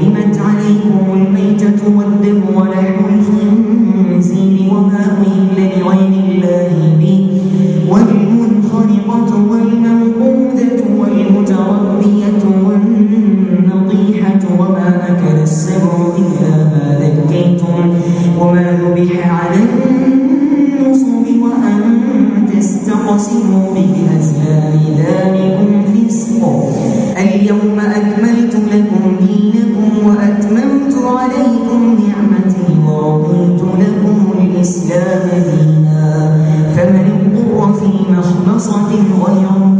حرمت عليكم الميتة والدم ولحم الخنزير وما أهل لغير الله به. والمنخنقة والموقودة والمتربية والنطيحة وما أكل السبع إلا ما ذكيتم. وما ذبح على النصب وأن تستقسموا بالأزلام ذلكم فسق. اليوم أكمل Odin Orion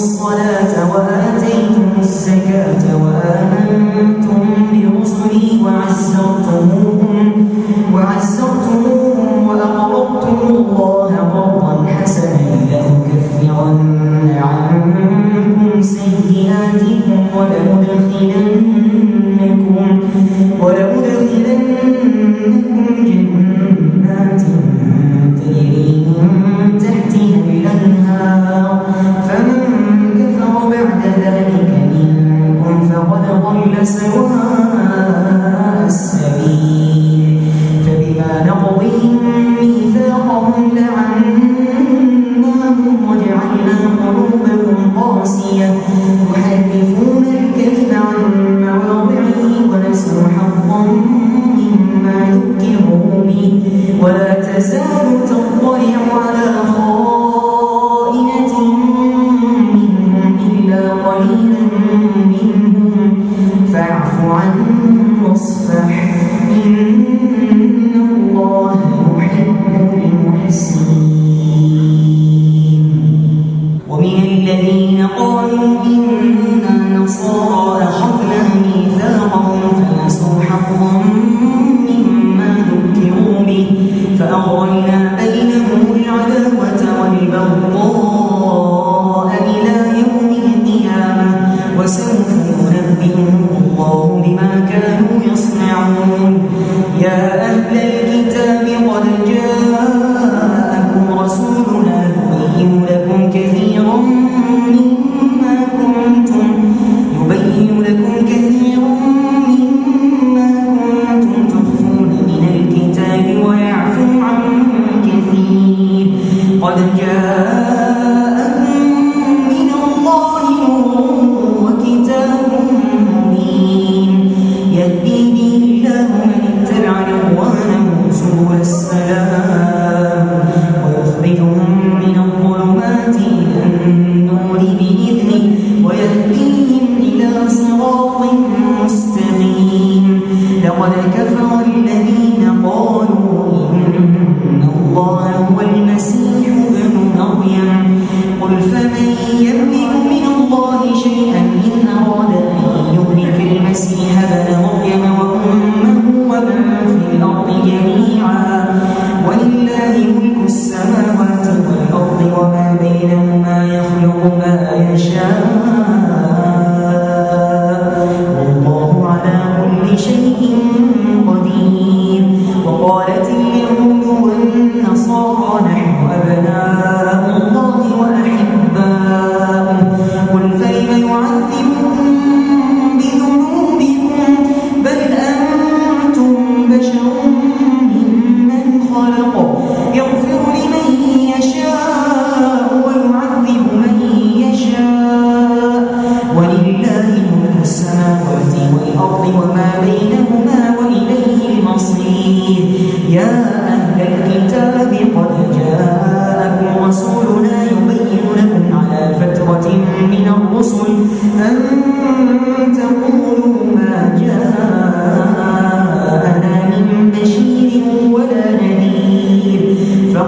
الصلاة وآتيتم الزكاة وآمنتم برسلي وعزرتموهم وعزرتموهم وأقرضتم الله قرضا حسنا لأكفرن عنكم سيئاتكم ولأدخلن amor. لقد كفر الذين قالوا إن الله هو المسيح بن مريم. قل فمن يملك من الله شيئا إن قال أن يملك المسيح بن مريم وأمه ومن في الأرض جميعا. ولله ملك السماوات والأرض وما بينهما يخلق ما يشاء.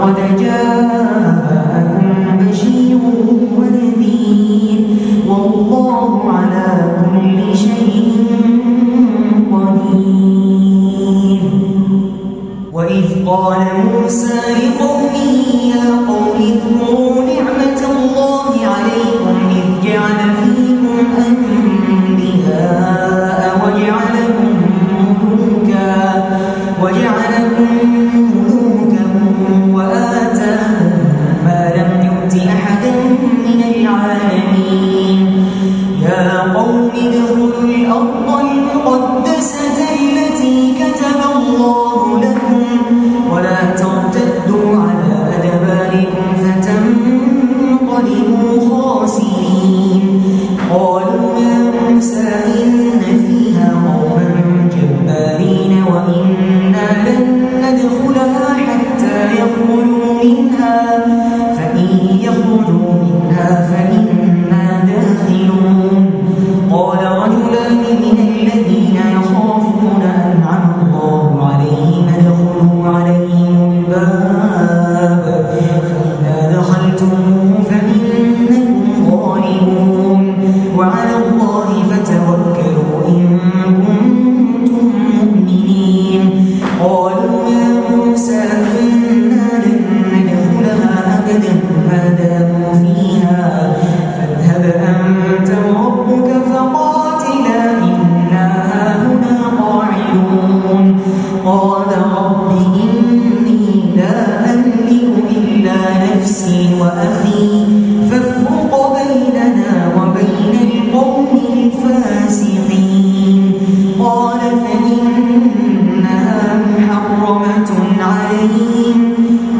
وقد جاء واتخذ الأرض المقدسة نفسي وأخي فافرق بيننا وبين القوم الفاسقين. قال فإنها محرمة عليهم.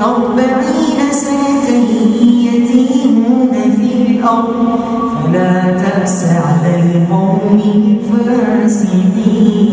أربعين سنة يتيمون في الأرض فلا تأس على القوم الفاسقين.